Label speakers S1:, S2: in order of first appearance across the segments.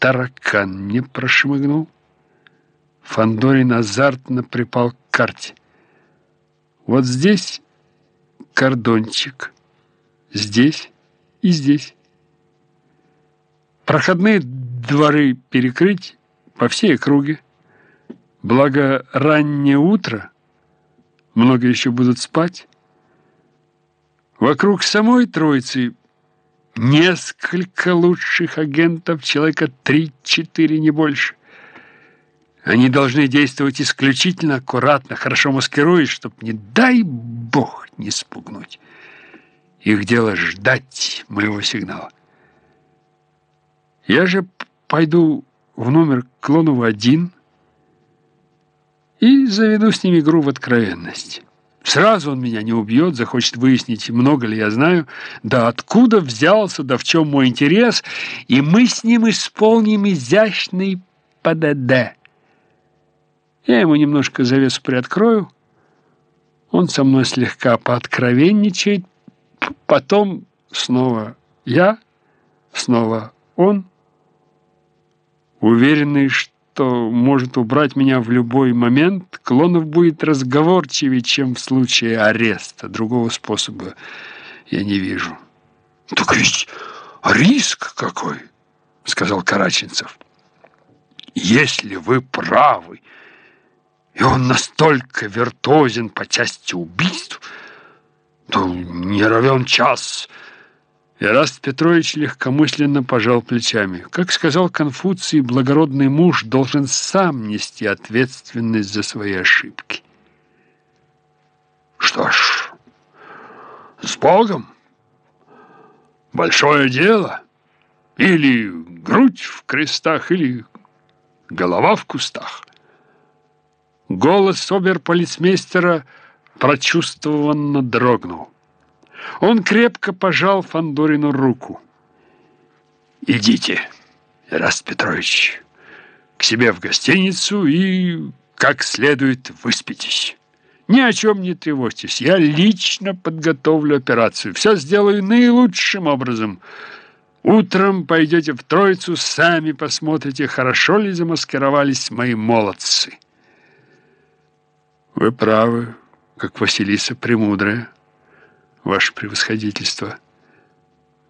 S1: таракан не прошмыгнул. Фандорин азартно припал к карте. Вот здесь кордончик, здесь и здесь. Проходные дворы перекрыть по всей округе. Благо раннее утро, много еще будут спать. Вокруг самой Троицы несколько лучших агентов, человека три-четыре, не больше. Они должны действовать исключительно аккуратно, хорошо маскируясь, чтобы, не дай бог, не спугнуть. Их дело ждать моего сигнала. Я же пойду в номер Клонова-1 и заведу с ним игру в откровенность. Сразу он меня не убьет, захочет выяснить, много ли я знаю, да откуда взялся, да в чем мой интерес, и мы с ним исполним изящный ПДД. Я ему немножко завесу приоткрою, он со мной слегка пооткровенничает, потом снова я, снова он, уверенный, что что может убрать меня в любой момент, Клонов будет разговорчивее, чем в случае ареста. Другого способа я не вижу.
S2: «Так ведь риск какой!» — сказал Караченцев. «Если вы правы, и он настолько виртуозен по части убийств, то не равен час...»
S1: Ираст Петрович легкомысленно пожал плечами. Как сказал Конфуций, благородный муж должен сам нести ответственность за свои ошибки.
S2: Что ж, с Богом. Большое дело. Или грудь в крестах, или голова в кустах.
S1: Голос оберполицмейстера прочувствованно дрогнул. Он крепко пожал Фандорину руку.
S2: «Идите, Ираст Петрович, к себе в гостиницу и как следует выспитесь. Ни о чем не тревожьтесь, я лично подготовлю операцию, все сделаю наилучшим образом. Утром пойдете в Троицу, сами посмотрите, хорошо ли замаскировались мои молодцы».
S1: «Вы правы, как Василиса Премудрая» ваше превосходительство.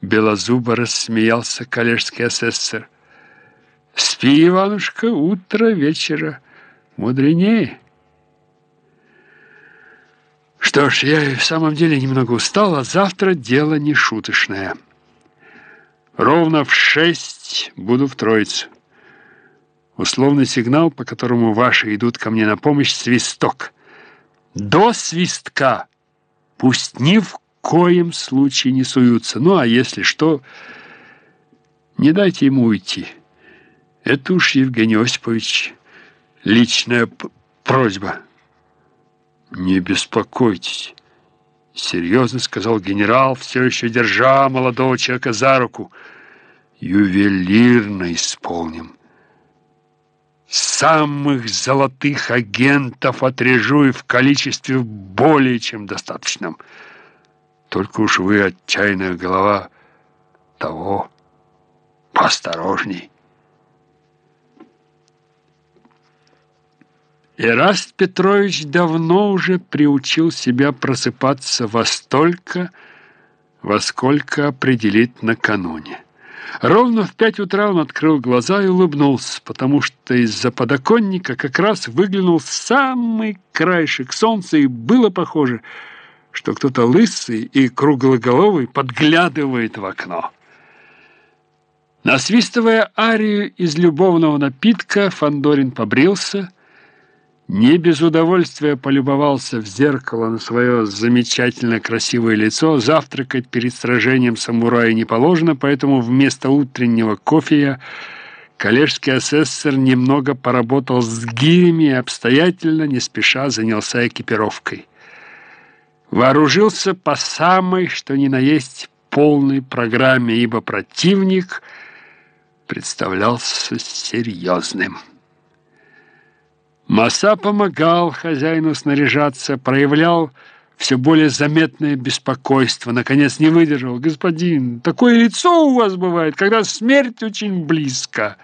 S1: Белозубо рассмеялся коллежский асессор. Спи, Иванушка, утро вечера мудренее. Что ж, я в самом деле немного устал, а завтра дело не шуточное. Ровно в шесть буду в Троицу. Условный сигнал, по которому ваши идут ко мне на помощь, свисток. До свистка пусть ни в коем случае не суются. Ну, а если что, не дайте ему уйти. Это уж, Евгений Осипович, личная просьба. Не беспокойтесь, серьезно сказал генерал, все еще держа молодого человека за руку. Ювелирно исполним. Самых золотых агентов отрежу и в количестве более чем достаточном. Только уж вы, отчаянная голова, того поосторожней. Ираст Петрович давно уже приучил себя просыпаться во столько, во сколько определит накануне. Ровно в пять утра он открыл глаза и улыбнулся, потому что из-за подоконника как раз выглянул самый краешек солнца, и было похоже, что кто-то лысый и круглоголовый подглядывает в окно. Насвистывая арию из любовного напитка, Фандорин побрился, не без удовольствия полюбовался в зеркало на свое замечательно красивое лицо. Завтракать перед сражением самурая не положено, поэтому вместо утреннего кофея коллежский асессор немного поработал с гирями и обстоятельно, не спеша занялся экипировкой. Вооружился по самой, что ни на есть, полной программе, ибо противник представлялся серьезным. Маса помогал хозяину снаряжаться, проявлял все более заметное беспокойство. Наконец не выдержал. «Господин, такое лицо у вас бывает, когда смерть очень близко».